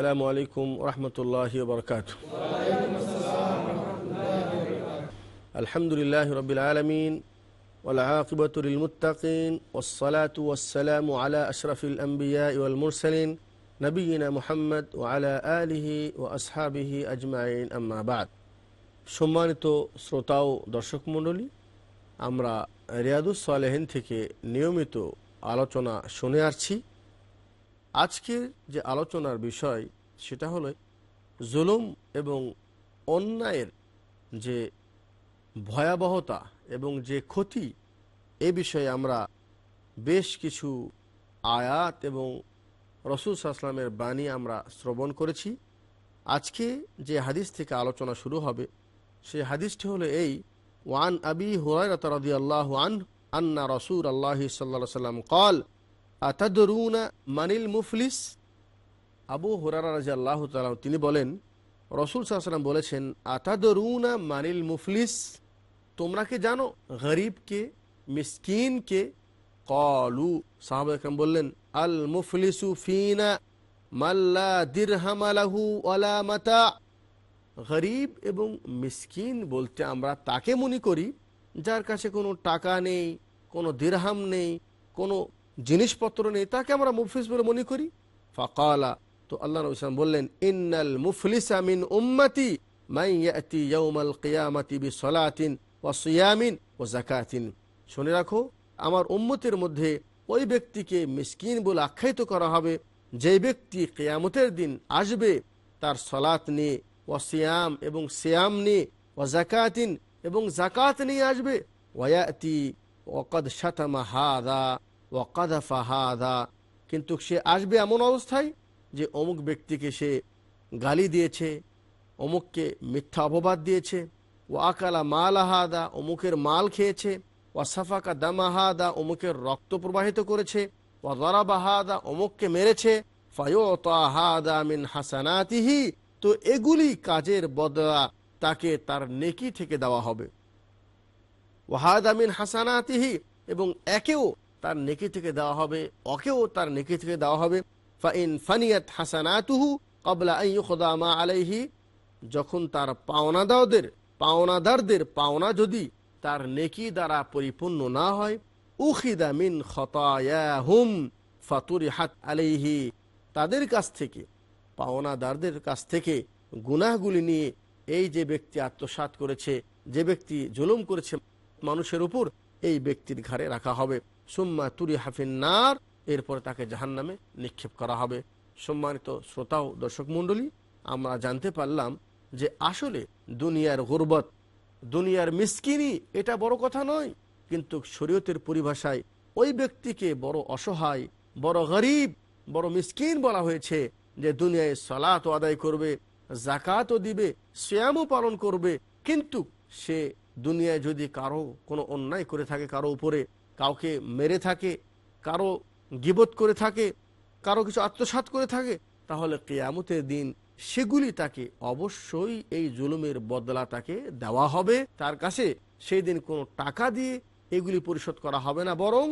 السلام عليكم ورحمة الله وبركاته الحمد لله رب العالمين والعاقبة للمتقين والصلاة والسلام على أشرف الأنبياء والمرسلين نبينا محمد وعلى آله وأصحابه أجمعين أما بعد সম্মানিত শ্রোতা ও দর্শক মণ্ডলী আমরা রিয়াদুস সালেহিন থেকে নিয়মিত আলোচনা শুনে আসছি আজকের যে আলোচনার বিষয়, সেটা হলো জুলুম এবং অন্যায়ের যে ভয়াবহতা এবং যে ক্ষতি, এ বিষয়ে আমরা বেশ কিছু আয়াত এবং রসুল সাহসলামের বাণী আমরা শ্রবণ করেছি। আজকে যে হাদিস থেকে আলোচনা শুরু হবে, সেই হাদিসটি হলো এই, ওয়ান আবি হুরায়রাত রাদিয়াল্লাহু আন আন্না রসুল আল্লাহ সাল্লাহ সাল্লাম কল আতাদরুনা মানিল মুফলিস? আবু হুরারা রাজা আল্লাহ তালাম তিনি বলেন, রসুল সাল্লাম বলেছেন, আতাদরুনা মানিল মুফলিস, তোমরা কি জানো গরিবকে মিসকিনকে কলু, সাহাব একরাম বললেন, আল মুফলিসু ফিনা মাল্লা দিরহামালাহু ওয়ালা মাতা। গরিব এবং মিসকিন বলতে আমরা তাকে মনে করি, যার কাছে কোনো টাকা নেই, কোনো দিরহাম নেই, কোনো জিনিসপত্র নেই, তাকে আমরা মুফলিস বলে মনে করি। ফাকালা, তো আল্লাহ নবী বললেন, ইন্নাল মুফলিসা মিন উম্মতি মাই ইয়াতি ইয়াউমাল কিয়ামাতি বিসলাতিন ওয়া সিয়ামিন ওয়া যাকাতিন। শুনে রাখো, আমার উম্মতের মধ্যে ওই ব্যক্তিকে মিসকিন বলে আখ্যায়িত করা হবে, যে ব্যক্তি কেয়ামতের দিন আসবে, তার সলাত নিয়ে ওয়াসিয়াম এবং সিয়াম নিয়ে ও জাকাতিন এবং জাকাত নিয়ে আসবে। ওয়াতি ওকদ শাতামা হাদা। কিন্তু সে আসবে এমন অবস্থায় যে অমুক ব্যক্তিকে সে গালি দিয়েছে, অমুককে মিথ্যা অপবাদ দিয়েছে। ও আকালা মাল আহাদা অমুকের মাল খেয়েছে। ও ওয়াসাফাকা দামাহাদা অমুকের রক্ত প্রবাহিত করেছে। ওয়া দরাবাহাদা অমুককে মেরেছে। হাসানাতিহি। তো এগুলি কাজের বদলা তাকে তার নেকি থেকে দেওয়া হবে। ওয়াহাদা মিন হাসানাতিহি। এবং একেও তার নেকি থেকে দেওয়া হবে অকেও তার নেকি থেকে দেওয়া হবে। ফাইন ফানিয়াত হাসানাতুহু কবলা মা আলাইহি, যখন তার পাওনাদারদের পাওনাদারদের পাওনা যদি তার নেকি দ্বারা পরিপূর্ণ না হয়, উখিদা মিন খতায়াহুম ফাতুরি হাত আলাইহি। তাদের কাছ থেকে, পাওনাদারদের কাছ থেকে গুনাহগুলি নিয়ে এই যে ব্যক্তি আত্মসাত করেছে, যে ব্যক্তি জুলুম করেছে, মানুষের উপর এই ব্যক্তির ঘাড়ে রাখা হবে। সুম্মা তুরি হাফিন্নার এরপরে তাকে জাহান নামে নিক্ষেপ করা হবে। সম্মানিত শ্রোতাও, দর্শক মণ্ডলী, আমরা জানতে পারলাম যে আসলে দুনিয়ার গুরবত, দুনিয়ার মিসকিনি এটা বড় কথা নয়, কিন্তু শরীয়তের পরিভাষায় ওই ব্যক্তিকে বড় অসহায়, বড় গরিব, বড় মিসকিন বলা হয়েছে যে দুনিয়ায় সলাত আদায় করবে জাকাতও দিবে শ্যামও পালন করবে। কিন্তু সে দুনিয়ায় যদি কারও কোনো অন্যায় করে থাকে, কারও উপরে কাউকে মেরে থাকে, কারও গিবত করে থাকে, কারও কিছু আত্মসাত করে থাকে, তাহলে কেয়ামতের দিন সেগুলি তাকে অবশ্যই এই জুলুমের বদলা তাকে দেওয়া হবে। তার কাছে সেই দিন কোনো টাকা দিয়ে এগুলি পরিশোধ করা হবে না, বরং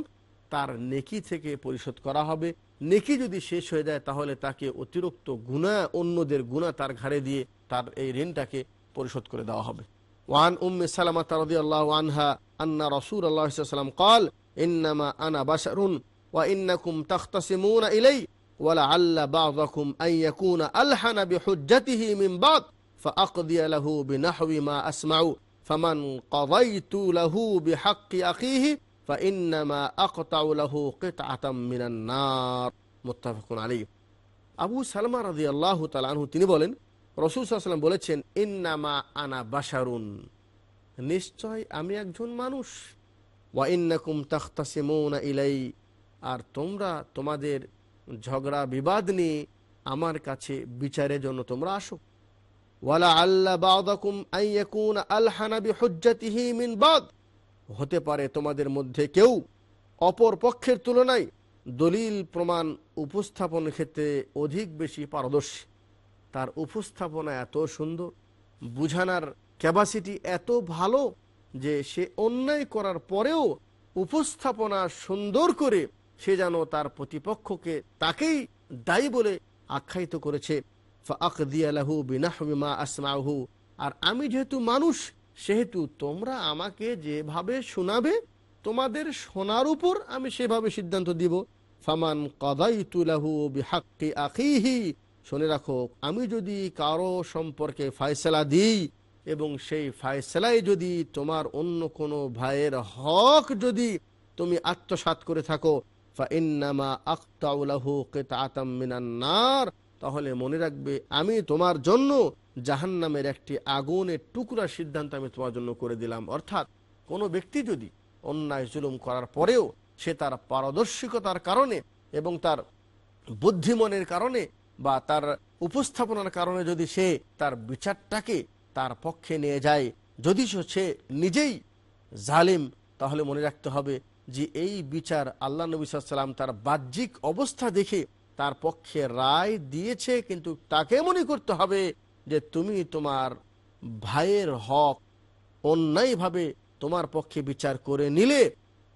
তার নেকি থেকে পরিশোধ করা হবে। নেকি যদি শেষ হয়ে যায়, তাহলে তাকে অতিরিক্ত গুণা অন্যদের গুণা তার ঘাড়ে দিয়ে তার এই ঋণটাকে পরিশোধ করে দেওয়া হবে। ওয়ান উম্মে সালামা তারদি আল্লাহ আনহা আন্না রসুল আল্লাহ সাল্লাম কল ইন্নামা আনা বাশারুন ওয়া ইন্নাকুম তাখতাসিমুনা ইলাই ولعل بعضكم أن يكون ألحن بحجته من بعض فأقضي له بنحو ما أسمع فمن قضيت له بحق أخيه فإنما أقطع له قطعة من النار متفق عليه আবু সালমা রাজি আল্লাহ তালানহু তিনি বলেন রসুল সাল্লাম বলেছেন, ইন্নামা আনা বাসারুন নিশ্চয় আমি একজন মানুষ। ওয়া ইন্নাকুম ইলাই। আর তোমরা তোমাদের ঝগড়া বিবাদ নিয়ে আমার কাছে বিচারের জন্য তোমরা আসো। ওয়ালা আল্লাহ বাদাকুম আইয়াকুন আলহানা বিহুজ্জাতিহি মিন বাদ। হতে পারে তোমাদের মধ্যে কেউ অপর পক্ষের তুলনায় দলিল প্রমাণ উপস্থাপনের ক্ষেত্রে অধিক বেশি পারদর্শী। তার উপস্থাপনা এত সুন্দর, বুঝানার ক্যাপাসিটি এত ভালো যে সে অন্যায় করার পরেও উপস্থাপনা সুন্দর করে সে যেন তার প্রতিপক্ষকে তাকেই দায়ী বলে আখ্যায়িত করেছে। আর আমি যেহেতু মানুষ, সেহেতু তোমরা আমাকে যেভাবে শোনাবে, তোমাদের শোনার উপর আমি সেভাবে সিদ্ধান্ত দিব। ফামান কদাইতুলাহু বিহাক্কি আখিহি শুনে রাখো, আমি যদি কারও সম্পর্কে ফায়সলা দিই এবং সেই ফায়সালায় যদি তোমার অন্য কোনো ভাইয়ের হক যদি তুমি আত্মসাত করে থাকো তাহলে মনে রাখবে আমি তোমার জন্য জাহান্নামের একটি আগুনের টুকরা সিদ্ধান্ত আমি তোমার জন্য করে দিলাম। অর্থাৎ কোনো ব্যক্তি যদি অন্যায় জুলুম করার পরেও সে তার পারদর্শিকতার কারণে এবং তার বুদ্ধিমনের কারণে বা তার উপস্থাপনার কারণে যদি সে তার বিচারটাকে তার পক্ষে নিয়ে যায়, যদি সে নিজেই জালিম, তাহলে মনে রাখতে হবে যে এই বিচার আল্লাহ নবী সাল্লাম তার বাহ্যিক অবস্থা দেখে তার পক্ষে রায় দিয়েছে, কিন্তু তাকে মনে করতে হবে যে তুমি তোমার ভাইয়ের হক অন্যায়ভাবে তোমার পক্ষে বিচার করে নিলে।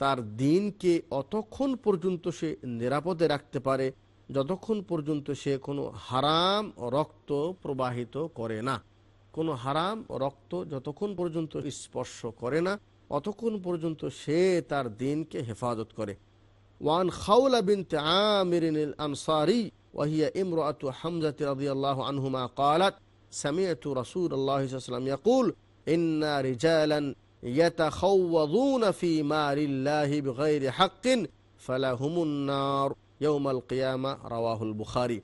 তার দিনকে অতক্ষণ পর্যন্ত সে নিরাপদে রাখতে পারে যতক্ষণ পর্যন্ত সে কোনো হারাম রক্ত প্রবাহিত করে না কোনো হারাম রক্ত যতক্ষণ পর্যন্ত স্পর্শ করে না অতক্ষণ পর্যন্ত সে তার দিনকে হেফাজত করে ওয়ান খাউলা বিনতে আমির আনসারি ওয়াহিয়া ইমরাতু হামজাতি রাদিয়াল্লাহু আনহুমা قالت سمعت رسول الله صلى الله عليه وسلم يقول إن رجالا يتخوضون في مال الله بغير حق فلهم النار يوم القيامة رواه البخاري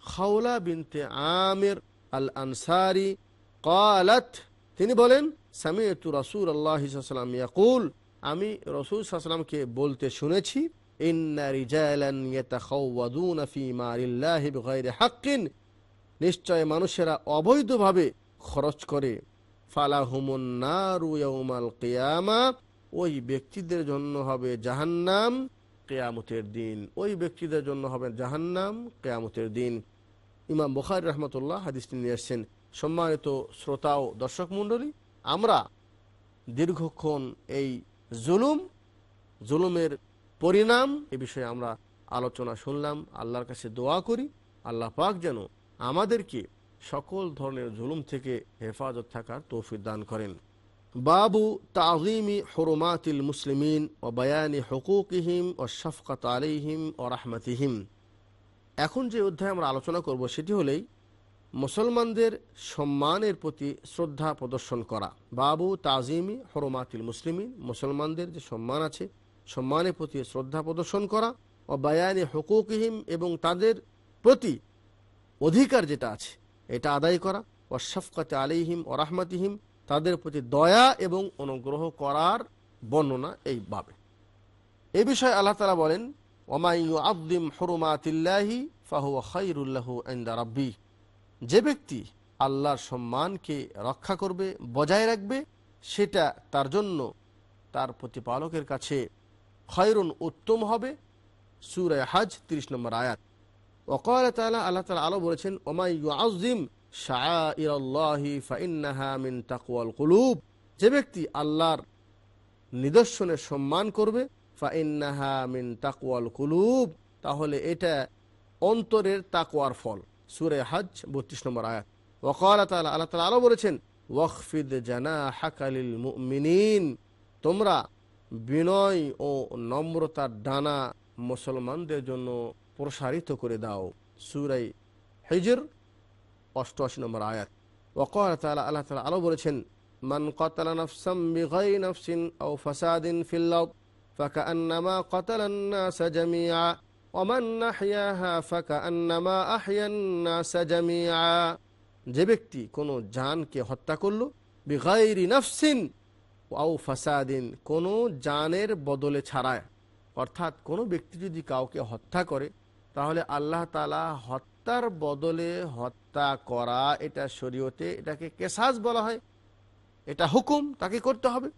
خولة بنت عامر الأنصاري قالت তিনি বলেন সামিয়তু রাসুল আল্লাহ সাল্লাম ইয়াকুল আমি রসুল সাল্লামকে বলতে শুনেছি ইন্না রিজালান ইয়াতাখাওয়াদুনা ফি মালিল্লাহি বিগাইরি হাক্কিন নিশ্চয় মানুষেরা অবৈধভাবে খরচ করে ফালাহুমুন নারু ইয়াউমাল কিয়ামা। ওই ব্যক্তিদের জন্য হবে জাহান্নাম, কেয়ামতের দিন। ওই ব্যক্তিদের জন্য হবে জাহান্নাম, কেয়ামতের দিন। ইমাম বুখারি রহমতুল্লাহ হাদিসটি নিয়ে এসছেন সম্মানিত শ্রোতা ও দর্শক মণ্ডলী, আমরা দীর্ঘক্ষণ এই জুলুম, জুলুমের পরিণাম এ বিষয়ে আমরা আলোচনা শুনলাম। আল্লাহর কাছে দোয়া করি। আল্লাহ পাক যেন আমাদেরকে সকল ধরনের জুলুম থেকে হেফাজত থাকার তৌফিক দান করেন। বাবু তাজিমি হরমাতিল মুসলিমিন ও বয়ানি হকুকিহিম ও শফকত আলিহিম ও রাহমাতিহিম। এখন যে অধ্যায় আমরা আলোচনা করব সেটি হলেই মুসলমানদের সম্মানের প্রতি শ্রদ্ধা প্রদর্শন করা। বাবু তাজিমি হরমাতিল মুসলিমিন, মুসলমানদের যে সম্মান আছে, সম্মানের প্রতি শ্রদ্ধা প্রদর্শন করা। ও বায়ানি হকুকহিম এবং তাদের প্রতি অধিকার যেটা আছে এটা আদায় করা। ও শফকতে আলিহিম ও রাহমাতিহিম, তাদের প্রতি দয়া এবং অনুগ্রহ করার বর্ণনা এই এইভাবে এ বিষয়ে আল্লাহ তালা বলেন ওমাইউ আব্দিম হরুমাতিল্লাহি ফাহু খাইরুল্লাহ আন্দা রাব্বি। যে ব্যক্তি আল্লাহর সম্মানকে রক্ষা করবে, বজায় রাখবে, সেটা তার জন্য তার প্রতিপালকের কাছে খয়রুন উত্তম হবে। সুরায় হাজ তিরিশ নম্বর আয়াত। আলো বলেছেন কুলুব। যে ব্যক্তি আল্লাহর নিদর্শনের সম্মান করবে তাহলে এটা অন্তরের তাকুয়ার ফল। সুরে হাজ, বত্রিশ নম্বর আয়াত। ওকাল তালা আল্লাহ তালা আরও বলেছেন ওয়ফিদ জানা হাকালিল মুমিনিন, তোমরা বিনয় ও নম্রতার ডানা মুসলমানদের জন্য প্রসারিত করে দাও সুরাই হিজর অষ্টআশি নম্বর আয়াত ওকর তালা আল্লাহ তালা আরও বলেছেন মান কতালা নফসাম বিগাই নফসিন ও ফাসাদিন ফিল্লাউ فكأنما قتل الناس جميعا ومن أحياها فكأنما أحيا الناس جميعا যে ব্যক্তি কোনো জানকে হত্যা করলো বিগাইরি নফসিন আও ফাসাদিন কোনো জানের বদলে ছাড়ায় অর্থাৎ কোনো ব্যক্তি যদি কাউকে হত্যা করে তাহলে আল্লাহ তালা হত্যার বদলে হত্যা করা এটা শরীয়তে এটাকে কেসাজ বলা হয়। এটা হুকুম, তাকে করতে হবে।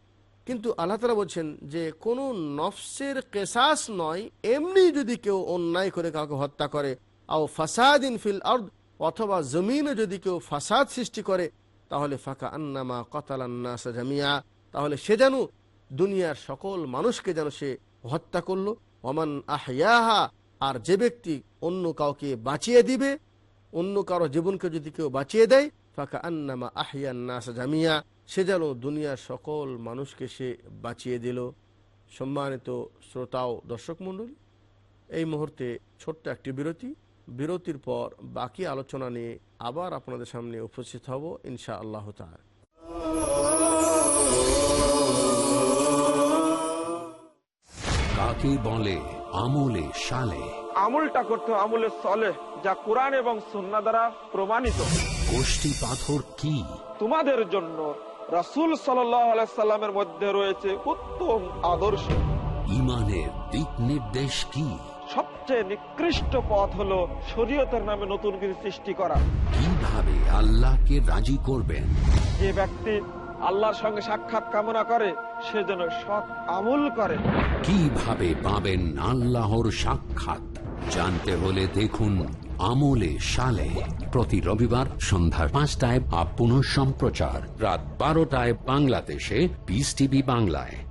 কিন্তু আল্লাহ তালা বলছেন যে কোনো নফসের কেসাস নয়, এমনি যদি কেউ অন্যায় করে কাউকে হত্যা করে, আও ফাসাদিন ফিল আর্দ, অথবা জমিনে যদি কেউ ফাসাদ সৃষ্টি করে, তাহলে ফাঁকা আন্নামা কতালান্না জামিয়া, তাহলে সে যেন দুনিয়ার সকল মানুষকে যেন সে হত্যা করল। অমান আহিয়াহা আর যে ব্যক্তি অন্য কাউকে বাঁচিয়ে দিবে, অন্য কারও জীবনকে যদি কেউ বাঁচিয়ে দেয় ফাঁকা আন্নামা আহিয়ান্নাস জামিয়া, সে যেন দুনিয়ার সকল মানুষকে সে বাঁচিয়ে দিল। সম্মানিত শ্রোতাও দর্শক মণ্ডলী, এই মুহূর্তে ছোট্ট একটি বিরতি। বিরতির পর বাকি আলোচনা নিয়ে আবার আপনাদের সামনে উপস্থিত হব ইনশা আল্লাহ তার বলে আমলে সালে। আমলটা করতে আমলে সলে যা কোরআন এবং সুন্না দ্বারা প্রমাণিত। গোষ্ঠী পাথর কি? তোমাদের জন্য রাসুল সাল্লামের মধ্যে রয়েছে উত্তম আদর্শ। ইমানের দিক নির্দেশ কি? সবচেয়ে নিকৃষ্ট পথ হলো শরীয়তের নামে নতুন কিছু সৃষ্টি করা। কীভাবে আল্লাহকে রাজি করবেন? যে ব্যক্তি আল্লাহর সঙ্গে সাক্ষাৎ কামনা করে, সে যেন সৎ আমল করে। কীভাবে পাবেন আল্লাহর সাক্ষাৎ? জানতে হলে দেখুন আমলে সালে প্রতি রবিবার সন্ধ্যার পাঁচটায় আপ পুনঃ সম্প্রচার রাত বারোটায় বাংলাদেশে বিস টিভি বাংলায়।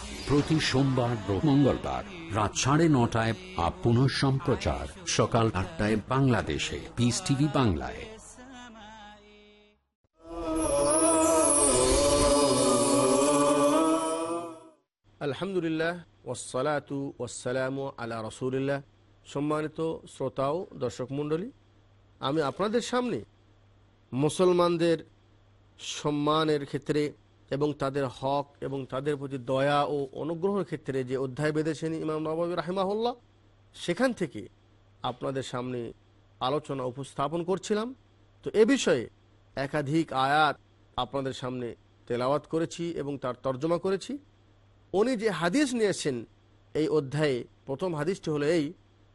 প্রতি সোমবার ও মঙ্গলবার রাত সাড়ে নটায় আপ পুনঃ সম্প্রচার। সকাল আটটায় বাংলাদেশে। পিস টিভি বাংলায়। আলহামদুলিল্লাহ ওসালাতু ওসালাম আলা রসুলিল্লাহ। সম্মানিত শ্রোতাও দর্শক মণ্ডলী, আমি আপনাদের সামনে মুসলমানদের সম্মানের ক্ষেত্রে এবং তাদের হক এবং তাদের প্রতি দয়া ও অনুগ্রহের ক্ষেত্রে যে অধ্যায় বেঁধেছেন ইমাম নবাবী রাহিমাহুল্লাহ, সেখান থেকে আপনাদের সামনে আলোচনা উপস্থাপন করছিলাম। তো এ বিষয়ে একাধিক আয়াত আপনাদের সামনে তেলাওয়াত করেছি এবং তার তর্জমা করেছি। উনি যে হাদিস নিয়েছেন, এই অধ্যায়ে প্রথম হাদিসটি হলো এই,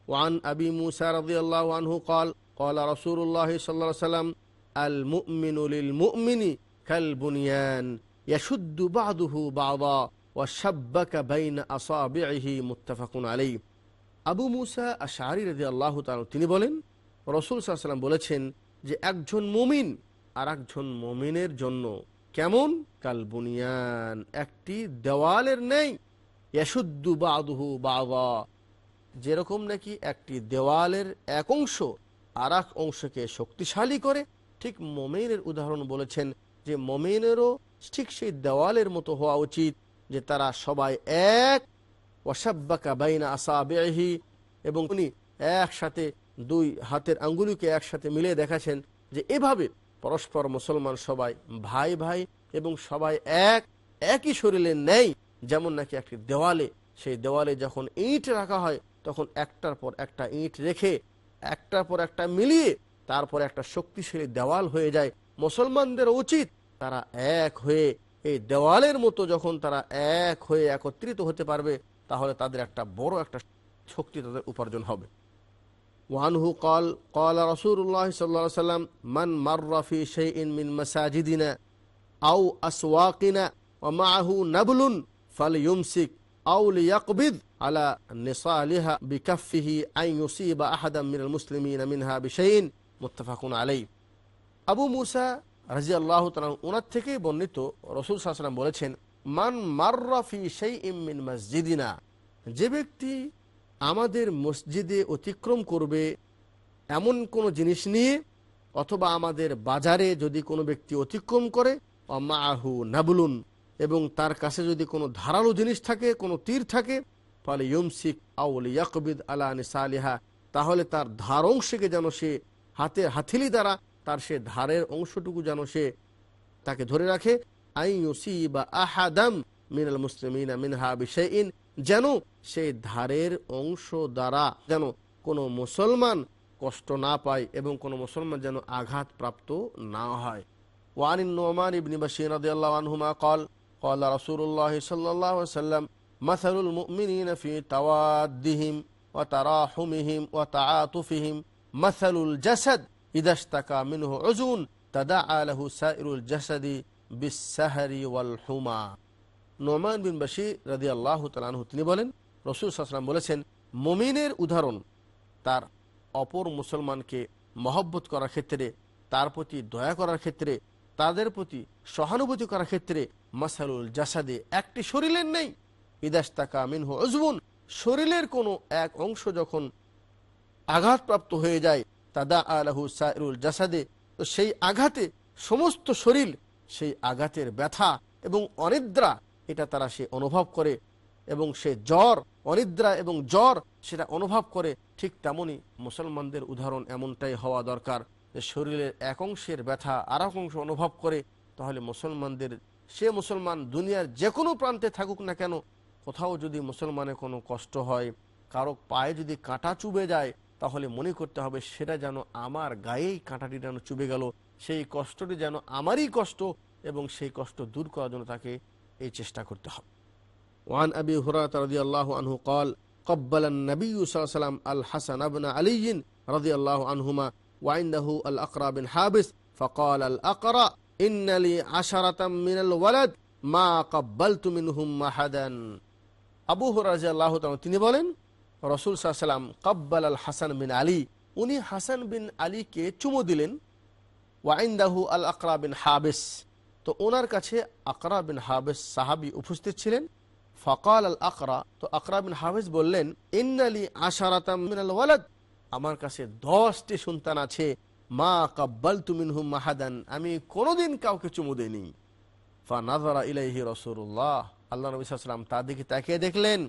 ওয়ান আবি মুসার রদিয়াল্লাহ আনহু কল কল রসুল্লাহ সাল্লা সাল্লাম আল মুমিনুল মুমিনি কাল বুনিয়ান। ইয়াসুদ্দু বাদুহু বাবা ওয়াশাব্বাকা বাইন আসাবিহি মুত্তাফাকুন আলী আবু মুসা আশাহারি রদি আল্লাহ তিনি বলেন, রসুল সাল্লাম বলেছেন যে একজন মুমিন আর একজন মমিনের জন্য কেমন? কাল বুনিয়ান, একটি দেওয়ালের নেই। ইয়াসুদ্দু বাদুহু বাবা যেরকম নাকি একটি দেওয়ালের এক অংশ আর এক অংশকে শক্তিশালী করে। ঠিক মমিনের উদাহরণ বলেছেন যে মমিনেরও ঠিক সেই দেওয়ালের মতো হওয়া উচিত যে তারা সবাই এক। ওয়াসাব্বাকা বাইনা আসাবেহি এবং উনি একসাথে দুই হাতের আঙ্গুলিকে একসাথে মিলে দেখাছেন যে এভাবে পরস্পর মুসলমান সবাই ভাই ভাই এবং সবাই এক। একই শরীরে নেই, যেমন নাকি একটি দেওয়ালে। সেই দেওয়ালে যখন ইট রাখা হয়, তখন একটার পর একটা ইট রেখে, একটার পর একটা মিলিয়ে, তারপর একটা শক্তিশালী দেওয়াল হয়ে যায়। মুসলমানদের উচিত তারা এক হয়ে এই দেওয়ালের মতো যখন তারা এক হয়ে একত্রিত হতে পারবে, তাহলে তাদের একটা বড় একটা শক্তি তাদের উপার্জন হবে। ওয়ানহু কল কল রসুল্লাহ সাল্লা সাল্লাম, মান মার রফি শেইন মিন মসাজিদিনা আউ আসওয়াকিনা মাহু নাবলুন ফাল ইউমসিক আউল ইয়াকবিদ আলা নিসালিহা বিকাফিহি আই ইউসিবা আহাদাম মিনাল মুসলিমিন মিনহা বিশাইন। মুত্তাফাকুন আলাই আবু মুসা রাজি আল্লাহ ওনার থেকে বর্ণিত রসুল সাহসালাম বলেছেন, মান মার্রাফি সেই ইমিন মসজিদিনা যে ব্যক্তি আমাদের মসজিদে অতিক্রম করবে এমন কোনো জিনিস নিয়ে, অথবা আমাদের বাজারে যদি কোনো ব্যক্তি অতিক্রম করে অমাহু নাবুলুন এবং তার কাছে যদি কোনো ধারালো জিনিস থাকে, কোনো তীর থাকে, ফলে ইয়মসিক আউল ইয়াকবিদ আলা নিসালিহা তাহলে তার ধার অংশকে যেন সে হাতে হাতিলি দ্বারা তার সে ধারের অংশটুকু যেন সে তাকে ধরে রাখে আইসি বা আহাদাম মিনাল মুসলিমিনা মিনহা বিশাইন যেন সেই ধারের অংশ দ্বারা যেন কোনো মুসলমান কষ্ট না পায় এবং কোনো মুসলমান যেন আঘাত প্রাপ্ত না হয় وعن النعمان بن بشير رضي الله عنهما قال قال رسول الله صلى الله عليه وسلم مثل المؤمنين في توادهم وتراحمهم وتعاطفهم مثل الجسد ইদাস্তাকা মিনহ অজুন তাদা আলহু সাইরুল জাসাদি বিসাহারি ওয়াল হুমা নোমান বিন বাসি রাজি আল্লাহ তিনি বলেন, রসুল সাসলাম বলেছেন, মমিনের উদাহরণ তার অপর মুসলমানকে মহব্বত করার ক্ষেত্রে, তার প্রতি দয়া করার ক্ষেত্রে, তাদের প্রতি সহানুভূতি করার ক্ষেত্রে মাসালুল জাসাদে একটি শরীরের নেই। ইদাস্তাকা মিনহ অজবুন শরীরের কোনো এক অংশ যখন আঘাতপ্রাপ্ত হয়ে যায় তাদা আলহু সাইরুল জাসাদে। তো সেই আঘাতে, সমস্ত শরীর সেই আঘাতের ব্যথা এবং অনিদ্রা, এটা তারা সে অনুভব করে এবং সে জ্বর, অনিদ্রা এবং জ্বর সেটা অনুভব করে। ঠিক তেমনই মুসলমানদের উদাহরণ এমনটাই হওয়া দরকার যে শরীরের এক অংশের ব্যথা আর অংশ অনুভব করে। তাহলে মুসলমানদের, সে মুসলমান দুনিয়ার যে কোনো প্রান্তে থাকুক না কেন, কোথাও যদি মুসলমানের কোনো কষ্ট হয়, কারও পায়ে যদি কাঁটা চুবে যায় তাহলে মনে করতে হবে সেটা যেন আমার গায়েই কাঁটাটি যেন চুবে গেল সেই কষ্টটি যেন আমারই কষ্ট এবং সেই কষ্ট দূর করার জন্য তাকে এই চেষ্টা করতে হবে وعن أبي هريرة رضي الله عنه قال قبل النبي صلى الله عليه وسلم الحسن بن علي رضي الله عنهما وعنده الأقرى بن حابس فقال الأقرى إن لي عشرة من الولد ما قبلت منهم أحدا আবু হরাজি আল্লাহ তিনি বলেন রসুল সাল্লাম কব্বাল আল হাসান বিন আলী, উনি হাসান বিন আলীকে চুমু দিলেন ওয়াইন্দাহু আল আকরা বিন হাবেস। তো ওনার কাছে আকরা বিন হাবেস সাহাবি উপস্থিত ছিলেন। ফকাল আল আকরা, তো আকরা বিন হাবেস বললেন ইন্নালি আশারাতাম মিনাল আমার কাছে দশটি সন্তান আছে। মা কাব্বাল তুমিনহুম মাহাদান, আমি কোনোদিন কাউকে চুমু দেইনি। ফা ইলাইহি রসুল্লাহ আল্লাহ নবী সাল্লাম তার দিকে তাকিয়ে দেখলেন।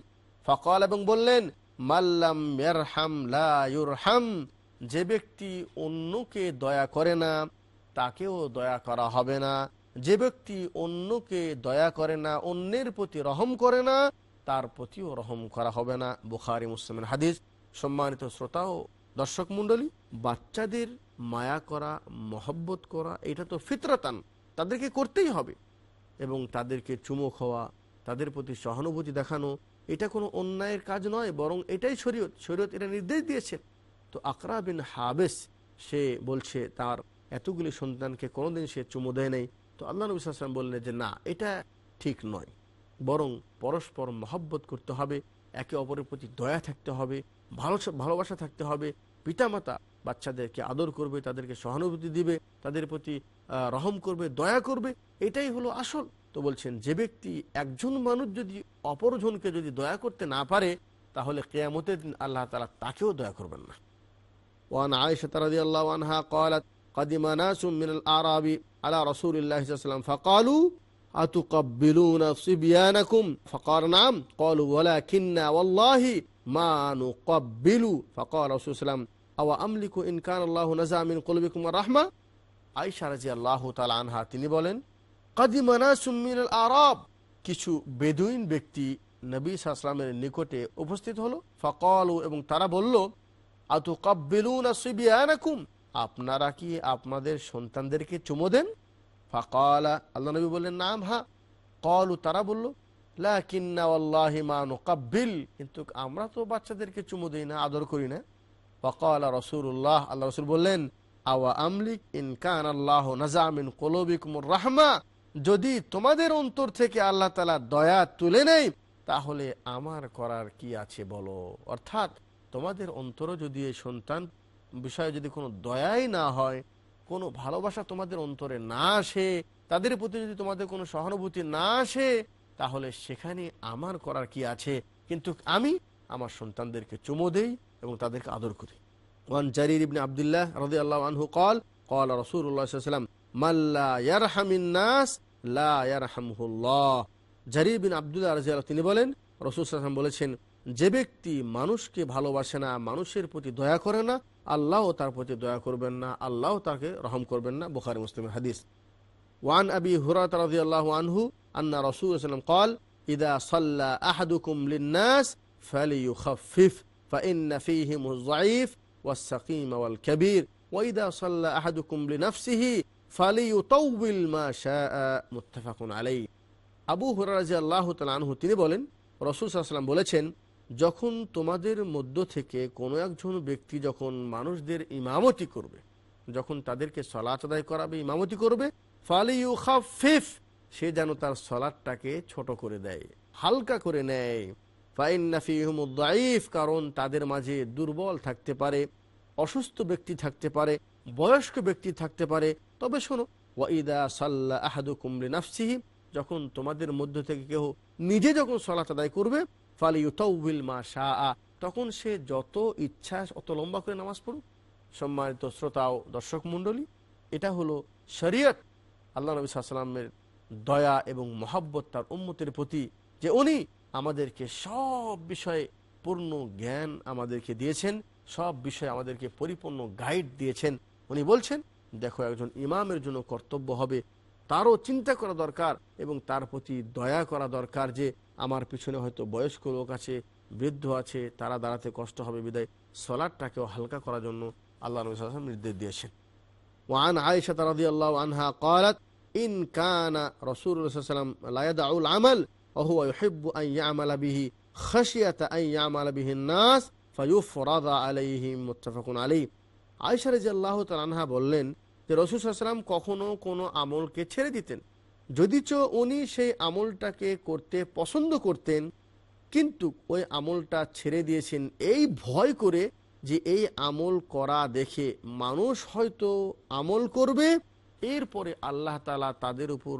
ফকাল এবং বললেন মাল্লাম ইয়ারহাম লা ইউরহাম, যে ব্যক্তি অন্যকে দয়া করে না, তাকেও দয়া করা হবে না। যে ব্যক্তি অন্যকে দয়া করে না, অন্যের প্রতি রহম করে না, তার প্রতিও রহম করা হবে না। বুখারি মুসলিমের হাদিস। সম্মানিত শ্রোতা ও দর্শক মণ্ডলী, বাচ্চাদের মায়া করা, মহব্বত করা, এটা তো ফিতরাতান। তাদেরকে করতেই হবে। এবং তাদেরকে চুমো খাওয়া, তাদের প্রতি সহানুভূতি দেখানো এটা কোনো অন্যায়ের কাজ নয়, বরং এটাই শরীয়ত। শরীয়ত এটা নির্দেশ দিয়েছে। তো আকরা বিন হাবেস, সে বলছে তার এতগুলি সন্তানকে কোনোদিন সে চুমো দেয় নাই। তো আল্লাহ নবী সাল্লাম বললেন যে, না, এটা ঠিক নয়। বরং পরস্পর মহব্বত করতে হবে, একে অপরের প্রতি দয়া থাকতে হবে, ভালো ভালোবাসা থাকতে হবে, পিতামাতা বাচ্চাদেরকে আদর করবে, তাদেরকে সহানুভূতি দিবে, তাদের প্রতি রহম করবে, দয়া করবে। এটাই হলো আসল। তো বলছেন যে ব্যক্তি একজন মানুষ যদি অপরজনকে যদি দয়া করতে না পারে তাহলে কেয়ামতের দিন আল্লাহ তালা তাকেও দয়া করবেন না ওয়ান আয়েশা রাদি আল্লাহ আনহা قالت قدم ناس من الأعراب على رسول الله صلى الله عليه وسلم فقالوا أتقبلون صبيانكم فقال نعم قالوا ولكننا والله মা নুকাব্বিলু ফাকাল রাসূলুল্লাহ সাল্লাম আওয়া আমলিকু ইন কান আল্লাহু নাযা মিন কুলবিকুম রাহমা আয়েশা রাদিয়াল্লাহু তাআলা আনহা তিনি বলেন কাদিমা নাসুম মিনাল আরাব। কিছু বেদুইন ব্যক্তি নবী সাল্লামের নিকটে উপস্থিত হলো। ফকলু এবং তারা বলল আতু কাব্বিলুন সিবিয়ানাকুম? আপনারা কি আপনাদের সন্তানদেরকে চুমো দেন? ফাকালা, আল্লাহ নবী বললেন নাম হা কলু, তারা বলল, লাকিন্না ওয়াল্লাহি মা নুকাব্বিল। কিন্তু আমরা তো বাচ্চাদেরকে চুমো দেই না, আদর করি না। ফকাল রসুল্লাহ আল্লাহ রসুল বললেন, আওয়া আমলিক ইন কান আল্লাহ নাজামিন কলবিকুমুর রাহমা? যদি তোমাদের অন্তর থেকে আল্লাহ তালা দয়া তুলে নেয়, তাহলে আমার করার কি আছে বলো? অর্থাৎ তোমাদের অন্তরও যদি এই সন্তান বিষয়ে যদি কোনো দয়াই না হয়, কোনো ভালোবাসা তোমাদের অন্তরে না আসে, তাদের প্রতি যদি তোমাদের কোনো সহানুভূতি না আসে, তাহলে সেখানে আমার করার কি আছে? কিন্তু আমি আমার সন্তানদেরকে চুমো দেই এবং তাদেরকে আদর করি। ওয়ান জারির ইবনে আবদুল্লাহ রদি আল্লাহ আনহু কল কল রসুল্লাহ সাল্লাম মাল্লা ইয়ারহামিন নাস وسلم من لا يرحم الناس لا يرحمه الله জারির বিন আব্দুল্লাহ রাদিয়াল্লাহু তিনি বলেন রাসূল সাল্লাল্লাহু বলেছেন যে ব্যক্তি মানুষকে ভালোবাসে না মানুষের প্রতি দয়া করে না আল্লাহ তার প্রতি দয়া করবেন না আল্লাহ তাকে রহম করবেন না বুখারী মুসলিমের হাদিস وعن أبي هريرة رضي الله عنه أن رسول الله صلى الله عليه وسلم قال إذا صلى أحدكم للناس فليخفف فإن فيهم الضعيف والسقيم والكبير وإذا صلى أحدكم لنفسه মা তিনি বলেন, রসুল বলেছেন, যখন তোমাদের মধ্য থেকে কোনো একজন ব্যক্তি যখন মানুষদের ইমামতি করবে, যখন তাদেরকে সলাচ আদায় করাবে, ইমামতি করবে ফালিউ খাফিফ সে যেন তার সলাটটাকে ছোট করে দেয়, হালকা করে নেয়। কারণ তাদের মাঝে দুর্বল থাকতে পারে, অসুস্থ ব্যক্তি থাকতে পারে, বয়স্ক ব্যক্তি থাকতে পারে তবে শোনো। ওয়াইদা সাল্লা আহাদু কুমলি নাফসিহি যখন তোমাদের মধ্য থেকে কেউ নিজে যখন সলাত আদায় করবে ফালি ইউতাউবিল মা শাহ তখন সে যত ইচ্ছা অত লম্বা করে নামাজ পড়ুক। সম্মানিত শ্রোতা ও দর্শক মণ্ডলী, এটা হলো শরীয়ত। আল্লাহ নবী সাল্লামের দয়া এবং মহাব্বত তার উম্মতের প্রতি যে উনি আমাদেরকে সব বিষয়ে পূর্ণ জ্ঞান আমাদেরকে দিয়েছেন, সব বিষয়ে আমাদেরকে পরিপূর্ণ গাইড দিয়েছেন। উনি বলছেন দেখো একজন ইমামের জন্য কর্তব্য হবে তারও চিন্তা করা দরকার এবং তার প্রতি দয়া করা দরকার যে আমার পিছনে হয়তো বয়স্ক লোক আছে বৃদ্ধ আছে তারা দাঁড়াতে কষ্ট হবে বিদায় সলাদটাকেও হালকা করার জন্য আল্লাহ নবী সাল্লাম নির্দেশ দিয়েছেন وعن عائشة رضي الله عنها قالت إن كان رسول الله صلى الله عليه وسلم لا يدع العمل وهو يحب أن يعمل به خشية أن يعمل به الناس فيفرض عليهم متفق عليه আয়সা রাজি আল্লাহ আনহা বললেন যে রসুল সাল্লাম কখনো কোনো আমলকে ছেড়ে দিতেন। যদিচ উনি সেই আমলটাকে করতে পছন্দ করতেন, কিন্তু ওই আমলটা ছেড়ে দিয়েছেন এই ভয় করে যে এই আমল করা দেখে মানুষ হয়তো আমল করবে, এরপরে আল্লাহ তালা তাদের উপর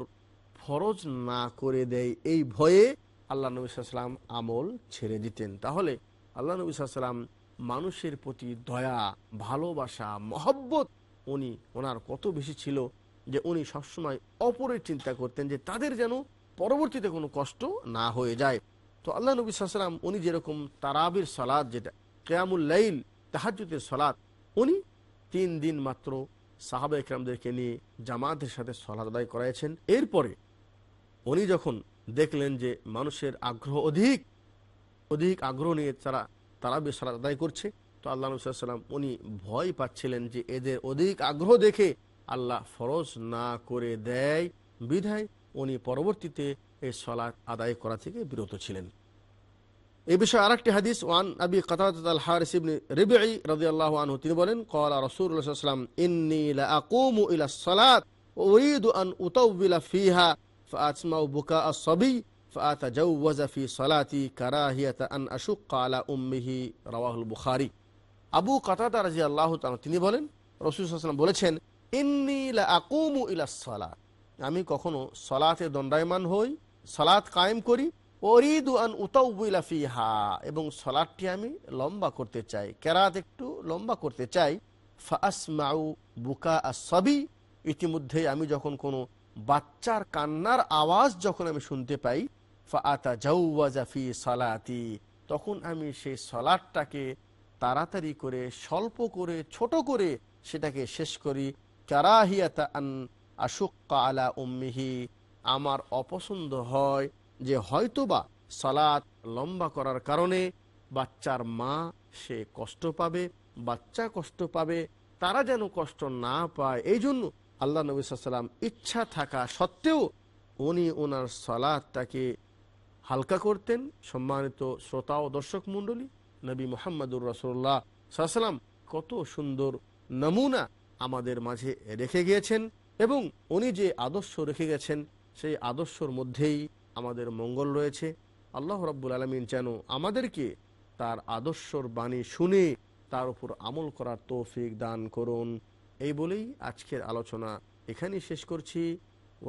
ফরজ না করে দেয় এই ভয়ে আল্লাহ নবী সাল্লাম আমল ছেড়ে দিতেন। তাহলে আল্লাহ নবী সাল্লাম মানুষের প্রতি দয়া, ভালোবাসা, মহব্বত উনি, ওনার কত বেশি ছিল যে উনি সবসময় অপরের চিন্তা করতেন যে তাদের যেন পরবর্তীতে কোনো কষ্ট না হয়ে যায়। তো আল্লাহ নবী সাল্লাম উনি যেরকম তারাবির সালাদ যেটা কেয়ামুল লাইল তাহাজুদের সলাদ উনি তিন দিন মাত্র সাহাবা ইকরামদেরকে নিয়ে জামাতের সাথে সলাদ আদায় করাইছেন। এরপরে উনি যখন দেখলেন যে মানুষের আগ্রহ অধিক অধিক আগ্রহ নিয়ে তারা তারা বেসার আদায় করছে। তো আল্লাহ নবসাল্লাম উনি ভয় পাচ্ছিলেন যে এদের অধিক আগ্রহ দেখে আল্লাহ ফরজ না করে দেয়। বিধায় উনি পরবর্তীতে এই সলাৎ আদায় করা থেকে বিরত ছিলেন। এ বিষয়ে আরেকটি হাদিস, ওয়ান আবি কাতাল হারিস ইবনে রিবি রাদিয়াল্লাহু আনহু, তিনি বলেন কলা রাসূলুল্লাহ সাল্লাল্লাহু আলাইহি ইলা সালাত, উরিদু আন উতাউবিলা ফিহা আসমা বুকা আসবি সলাতি আন বুখারি আবু তিনি বলেন, রসুল বলেছেন ইলা সলা আমি কখনো সলাতে দণ্ডায়মান হই, সলাৎ কায়েম করি আন এবং সলাটটি আমি লম্বা করতে চাই, কেরাত একটু লম্বা করতে চাই ফাসমাউ বুকা সবই ইতিমধ্যে আমি যখন কোনো বাচ্চার কান্নার আওয়াজ যখন আমি শুনতে পাই ফাআতা সালাতি। তখন আমি সেই সলাটটাকে তাড়াতাড়ি করে, স্বল্প করে, ছোট করে সেটাকে শেষ করি। কারাহিয়াতা আন আশুক্কা আলা উম্মিহি। আমার অপছন্দ হয় যে হয়তোবা সালাত লম্বা করার কারণে বাচ্চার মা সে কষ্ট পাবে, বাচ্চা কষ্ট পাবে, তারা যেন কষ্ট না পায়। এই জন্য আল্লাহ নবী সাল্লাম ইচ্ছা থাকা সত্ত্বেও উনি ওনার সালাদটাকে হালকা করতেন সম্মানিত শ্রোতা ও দর্শক মণ্ডলী। নবী মোহাম্মদুর রসোল্লাহ সাল্লাম কত সুন্দর নমুনা আমাদের মাঝে রেখে গিয়েছেন এবং উনি যে আদর্শ রেখে গেছেন, সেই আদর্শর মধ্যেই আমাদের মঙ্গল রয়েছে। আল্লাহ রব্বুল আলমিন যেন আমাদেরকে তার আদর্শর বাণী শুনে তার উপর আমল করার তৌফিক দান করুন। এই বলেই আজকের আলোচনা এখানেই শেষ করছি। ও